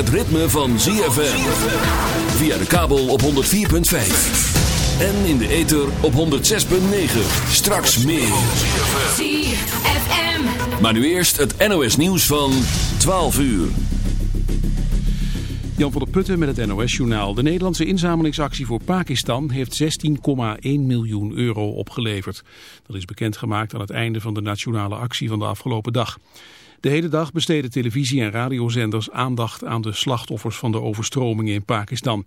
Het ritme van ZFM. Via de kabel op 104.5. En in de ether op 106.9. Straks meer. ZFM. Maar nu eerst het NOS nieuws van 12 uur. Jan van der Putten met het NOS-journaal. De Nederlandse inzamelingsactie voor Pakistan heeft 16,1 miljoen euro opgeleverd. Dat is bekendgemaakt aan het einde van de nationale actie van de afgelopen dag. De hele dag besteden televisie- en radiozenders aandacht aan de slachtoffers van de overstromingen in Pakistan.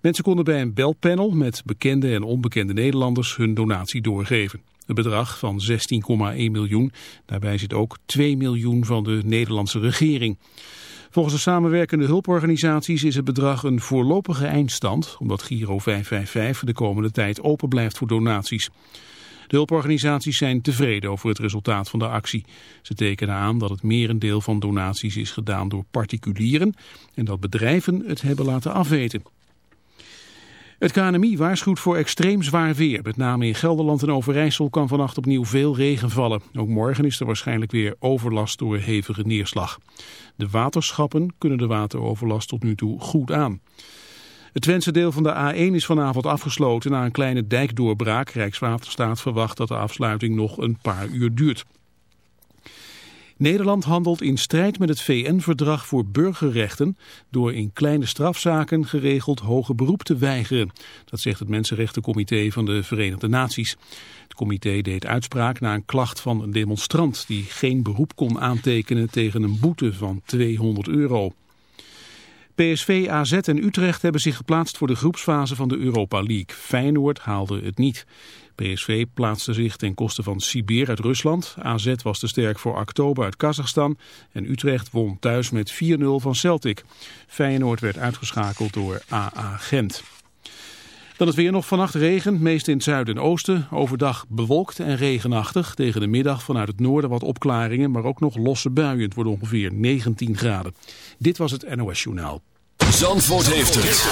Mensen konden bij een belpanel met bekende en onbekende Nederlanders hun donatie doorgeven. Het bedrag van 16,1 miljoen, daarbij zit ook 2 miljoen van de Nederlandse regering. Volgens de samenwerkende hulporganisaties is het bedrag een voorlopige eindstand, omdat Giro 555 de komende tijd open blijft voor donaties. Hulporganisaties zijn tevreden over het resultaat van de actie. Ze tekenen aan dat het merendeel van donaties is gedaan door particulieren en dat bedrijven het hebben laten afweten. Het KNMI waarschuwt voor extreem zwaar weer. Met name in Gelderland en Overijssel kan vannacht opnieuw veel regen vallen. Ook morgen is er waarschijnlijk weer overlast door hevige neerslag. De waterschappen kunnen de wateroverlast tot nu toe goed aan. Het Twentse deel van de A1 is vanavond afgesloten na een kleine dijkdoorbraak. Rijkswaterstaat verwacht dat de afsluiting nog een paar uur duurt. Nederland handelt in strijd met het VN-verdrag voor burgerrechten door in kleine strafzaken geregeld hoger beroep te weigeren. Dat zegt het Mensenrechtencomité van de Verenigde Naties. Het comité deed uitspraak na een klacht van een demonstrant die geen beroep kon aantekenen tegen een boete van 200 euro. PSV, AZ en Utrecht hebben zich geplaatst voor de groepsfase van de Europa League. Feyenoord haalde het niet. PSV plaatste zich ten koste van Sibir uit Rusland. AZ was te sterk voor Oktober uit Kazachstan. En Utrecht won thuis met 4-0 van Celtic. Feyenoord werd uitgeschakeld door AA Gent. Dan het weer nog vannacht regen, meest in het zuiden en oosten. Overdag bewolkt en regenachtig. Tegen de middag vanuit het noorden wat opklaringen, maar ook nog losse buien. Het wordt ongeveer 19 graden. Dit was het NOS Journaal. Zandvoort heeft het.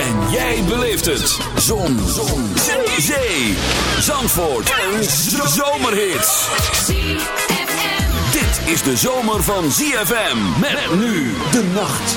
En jij beleeft het. Zon. Zon. Zee. Zandvoort. Een zomerhit. Dit is de zomer van ZFM. Met nu de nacht.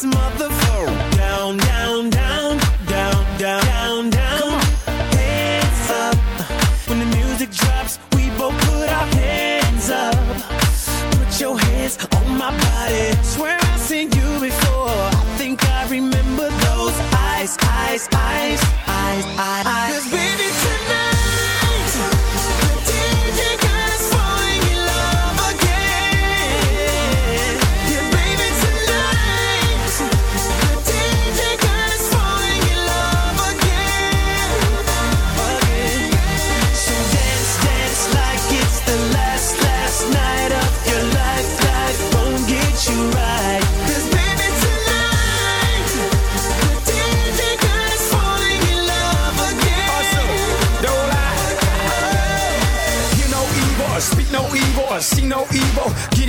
this motherfucker down, down, down, down,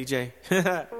DJ.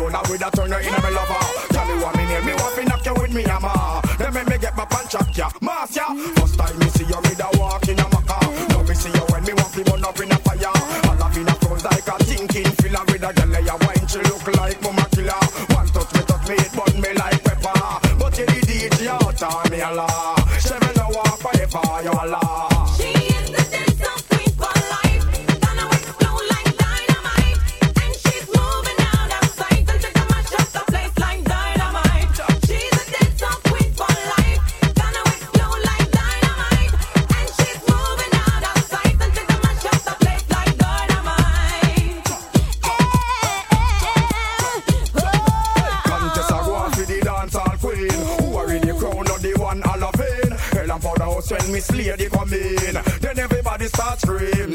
alone, I would have turned her in a me lover. Tell you what me need, me want to knock you with me hammer. Then make me get my punch up ya, mass ya. First time me see you, me da walk in a maca. Now me see you when me want to burn up in a fire. I love in a clothes like a thinking filler with a girl ya wine, she look like mama killer. One touch me, touch me, it burn me like pepper. But you did it, you out me alive.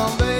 Dan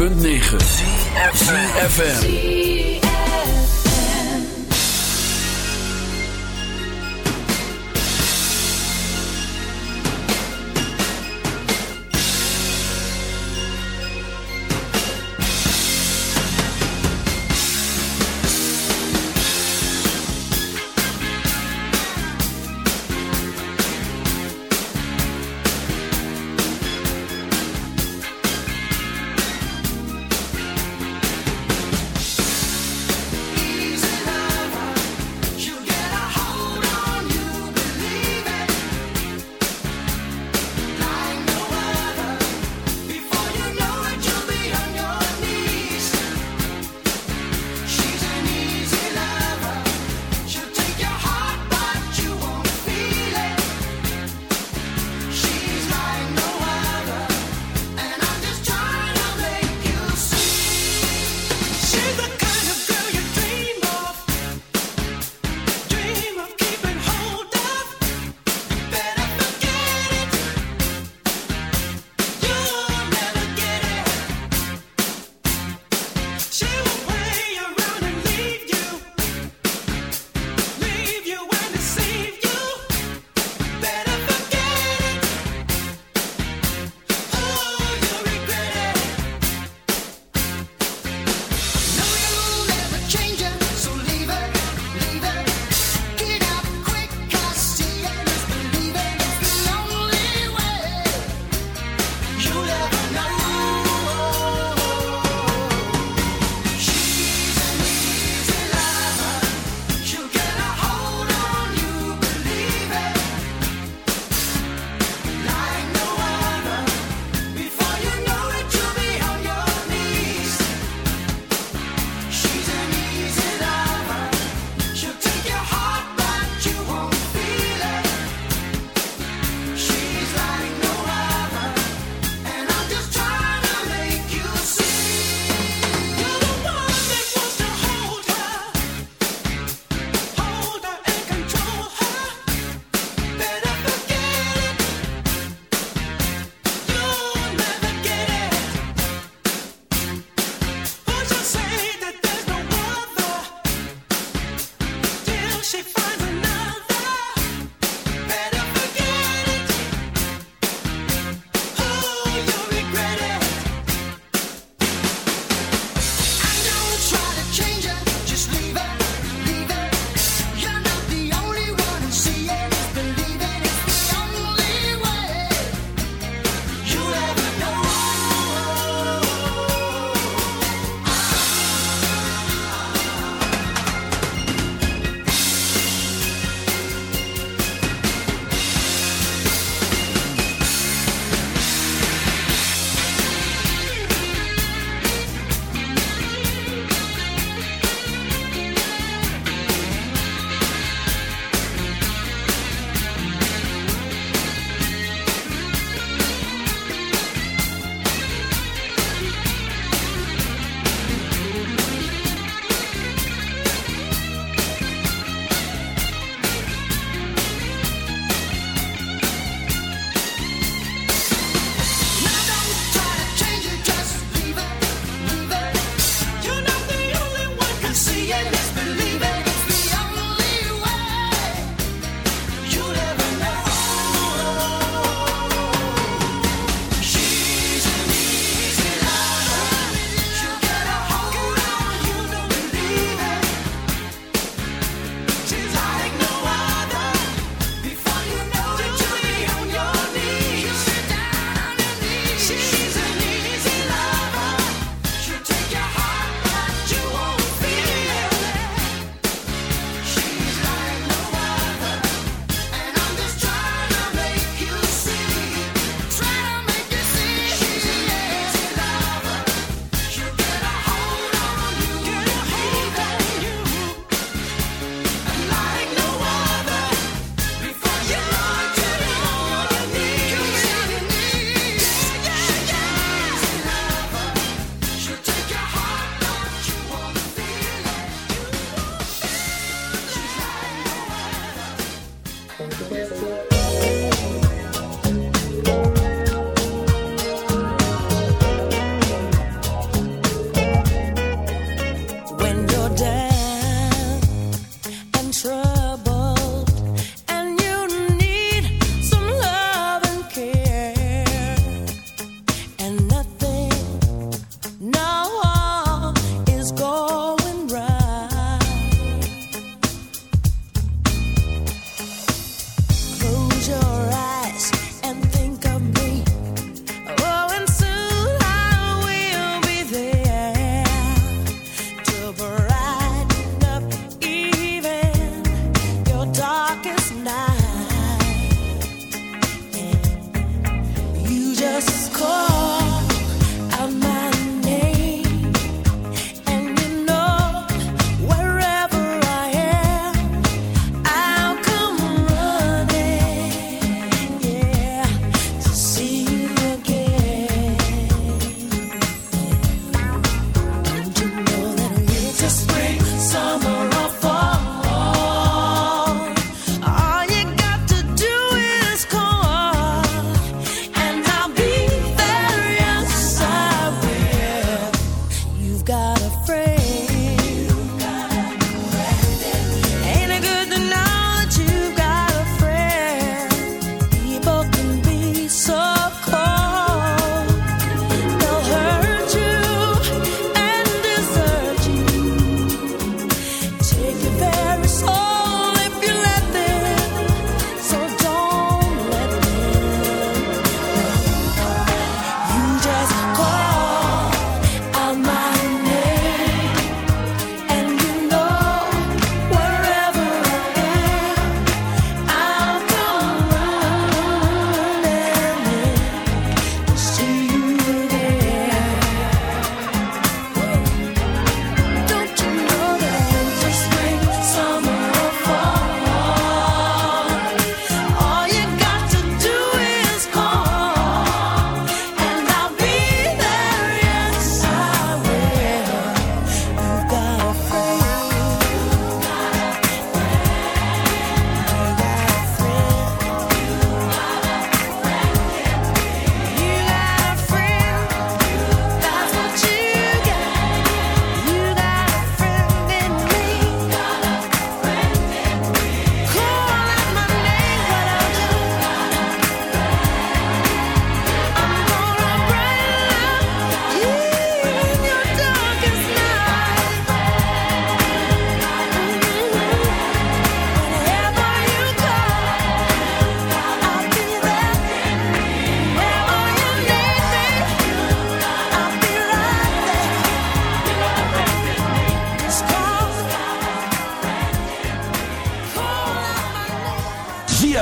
106.9 CFFM